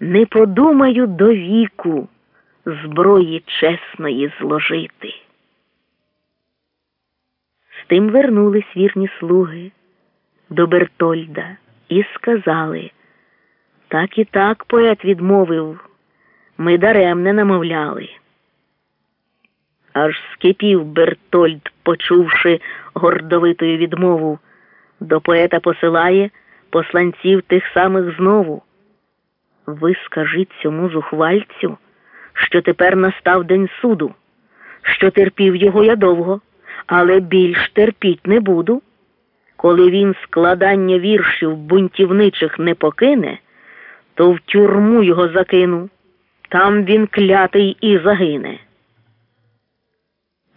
Не подумаю до віку зброї чесної зложити. З тим вернулись вірні слуги до Бертольда і сказали так і так поет відмовив, ми даремне намовляли. Аж скипів Бертольд, почувши гордовитою відмову, до поета посилає посланців тих самих знову. Ви скажіть цьому зухвальцю, що тепер настав день суду, що терпів його я довго, але більш терпіть не буду. Коли він складання віршів бунтівничих не покине, то в тюрму його закину, там він клятий і загине.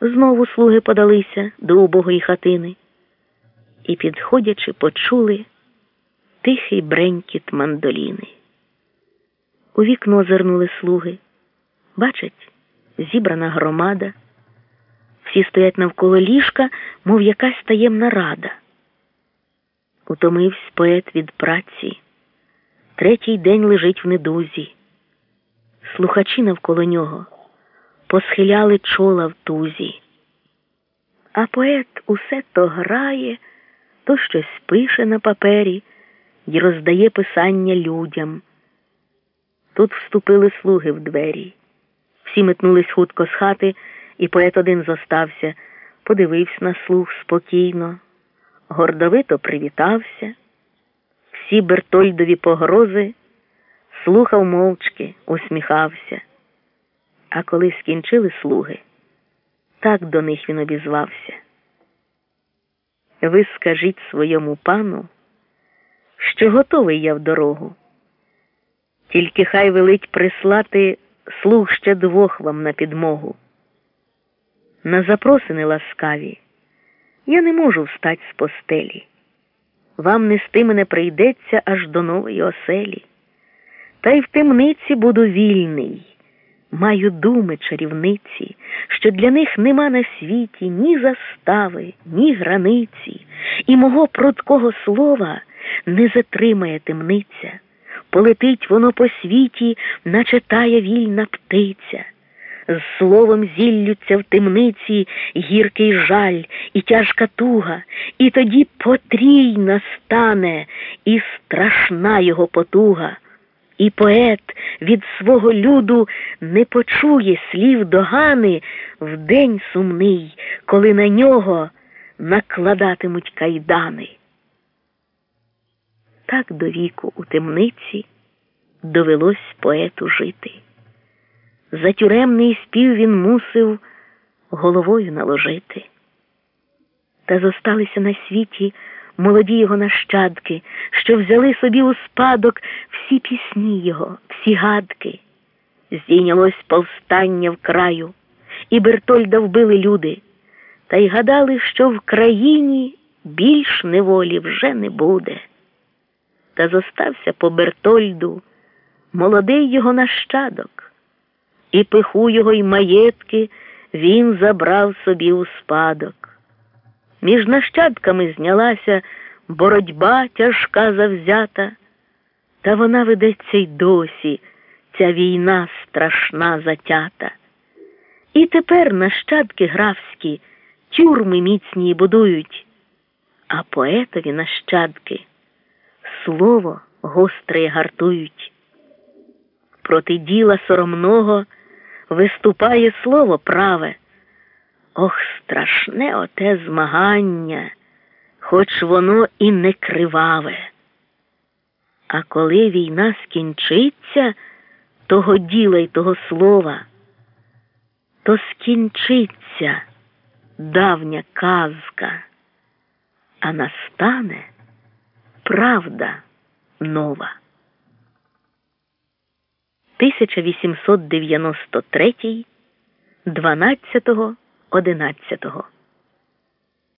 Знову слуги подалися до убогої хатини і, підходячи, почули тихий бренькіт мандоліни. У вікно озирнули слуги. Бачать, зібрана громада. Всі стоять навколо ліжка, мов якась таємна рада. Утомився поет від праці. Третій день лежить в недузі. Слухачі навколо нього посхиляли чола в тузі. А поет усе то грає, то щось пише на папері й роздає писання людям. Тут вступили слуги в двері. Всі метнулись хутко з хати, і поет один зостався, подивився на слух спокійно, гордовито привітався. Всі Бертольдові погрози слухав мовчки, усміхався. А коли скінчили слуги, так до них він обізвався. Ви скажіть своєму пану, що готовий я в дорогу. Тільки хай велить прислати слуг ще двох вам на підмогу. На запросини ласкаві я не можу встать з постелі. Вам нести мене прийдеться аж до нової оселі. Та й в темниці буду вільний. Маю думи чарівниці, що для них нема на світі ні застави, ні границі, і мого прудкого слова не затримає темниця. Полетить воно по світі, наче тая вільна птиця. З словом зіллються в темниці гіркий жаль і тяжка туга, і тоді потрійна стане і страшна його потуга. І поет від свого люду не почує слів догани в день сумний, коли на нього накладатимуть кайдани. Так до віку у темниці довелось поету жити. За тюремний спів він мусив головою наложити. Та зосталися на світі молоді його нащадки, що взяли собі у спадок всі пісні його, всі гадки. Здійнялось повстання в краю, і Бертольда вбили люди, та й гадали, що в країні більш неволі вже не буде. Та зостався по Бертольду молодий його нащадок, і пиху його й маєтки він забрав собі у спадок. Між нащадками знялася боротьба тяжка завзята, та вона ведеться й досі, ця війна страшна затята. І тепер нащадки графські тюрми міцні будують, а поетові нащадки слово гостре гартують. Проти діла соромного виступає слово праве. Ох, страшне оте змагання, хоч воно і не криваве. А коли війна скінчиться того діла й того слова, то скінчиться давня казка, а настане правда нова. 1893 12 11